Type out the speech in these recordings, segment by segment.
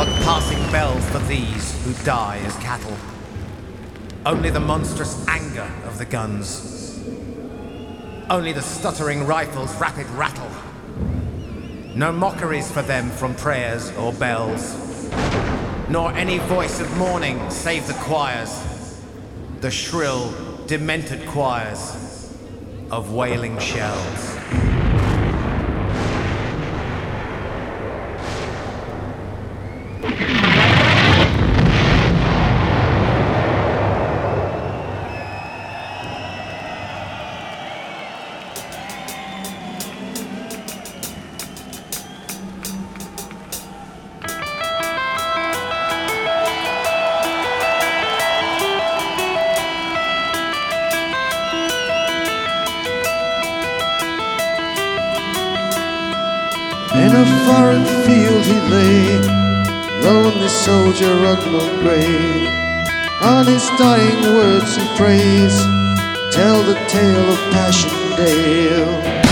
What passing bells for these who die as cattle? Only the monstrous anger of the guns. Only the stuttering rifle's rapid rattle. No mockeries for them from prayers or bells. Nor any voice of mourning save the choirs. The shrill, demented choirs of wailing shells. In a foreign field he lay, lonely soldier unknown grave. On his dying words of praise, tell the tale of Passchendaele.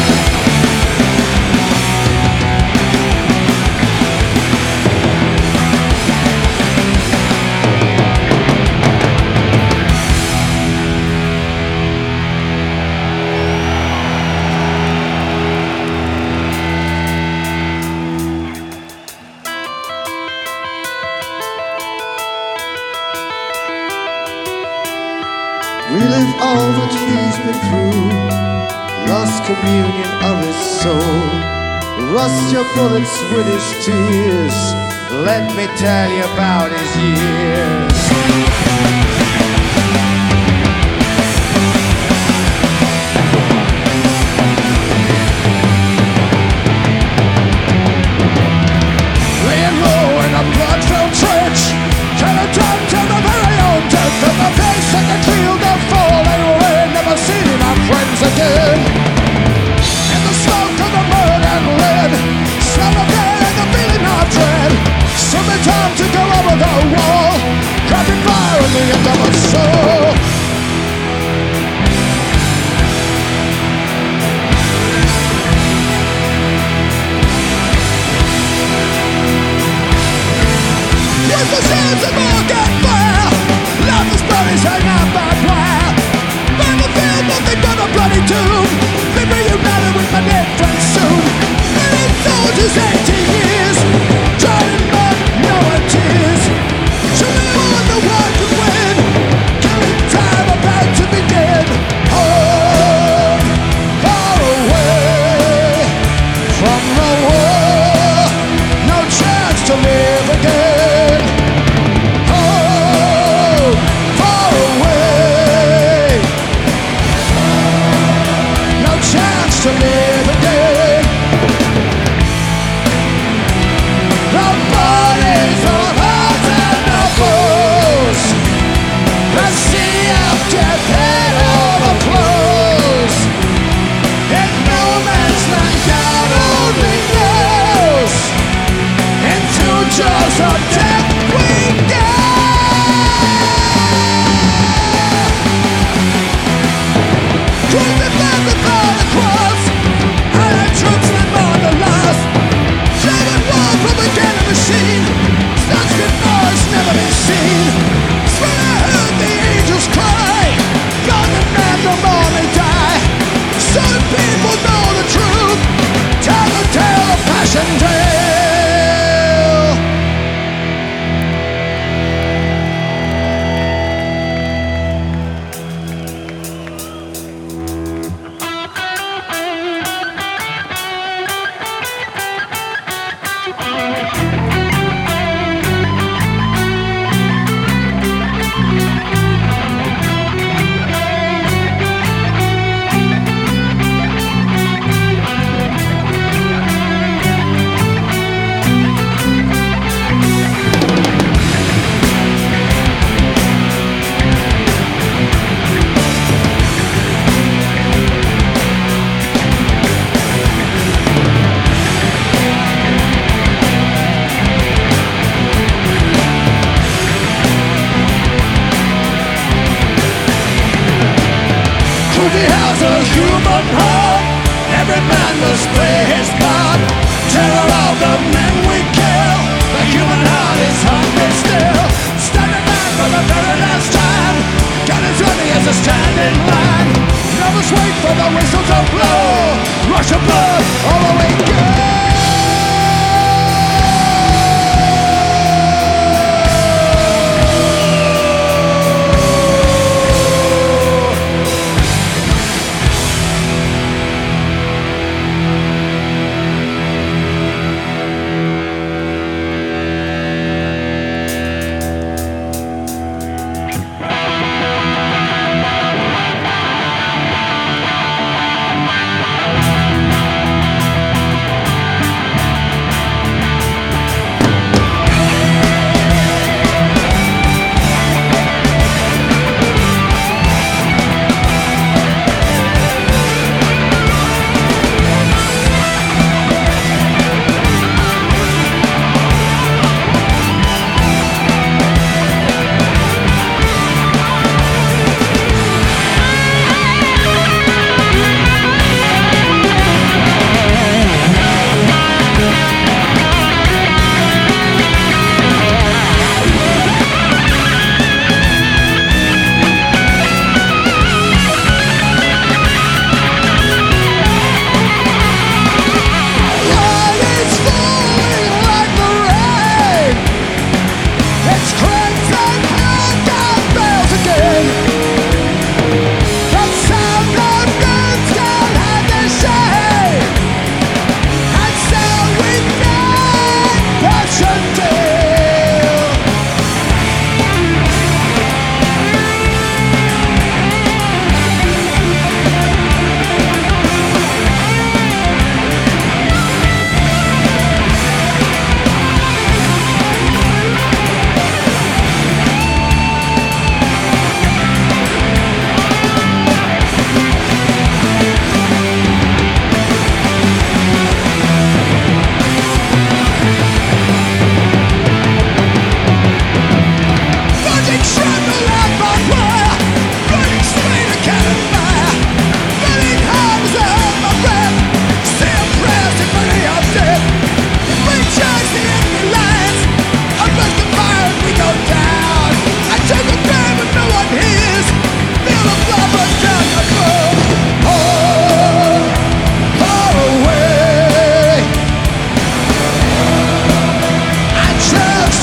All that he's been through, lost communion of his soul. Rust your bullets with his tears. Let me tell you about his years. Of a He has a human heart. Every man must play his part. Terror of the men we kill. The human heart is hungry still. Standing back for the very last time. Is ready as a standing line. Never wait for the whistle to blow. Rush of blood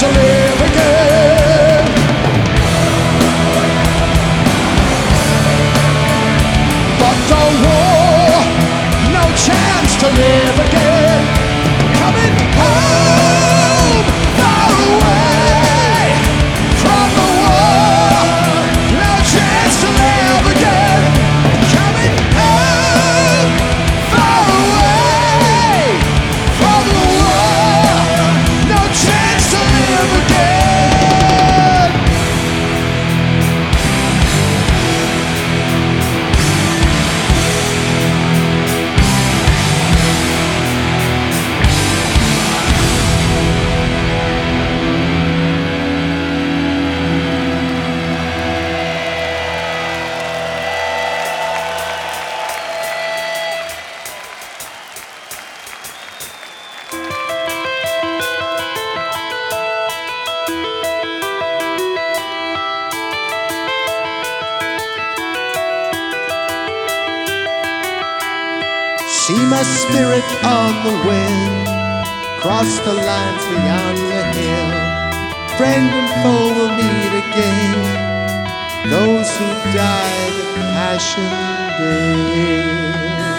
to live again But war, no chance to live my spirit on the wind, cross the lines beyond the hill. Friend and foe will meet again. Those who died at Passion Day.